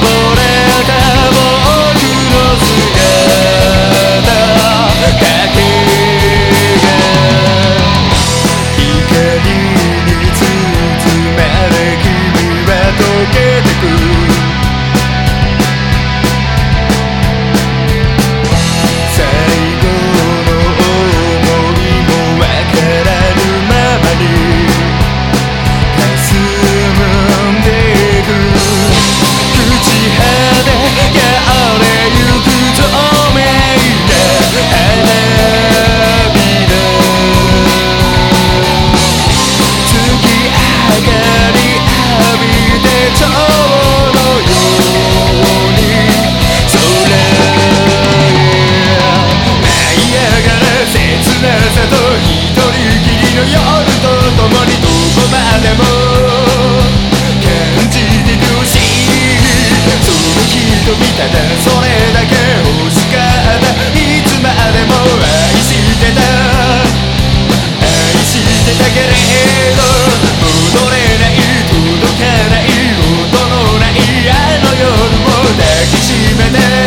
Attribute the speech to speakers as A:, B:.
A: trouble ただそれだけ欲しかった。いつまでも愛してた。愛してたけれど戻れない届かない音のないあの夜を抱きしめて。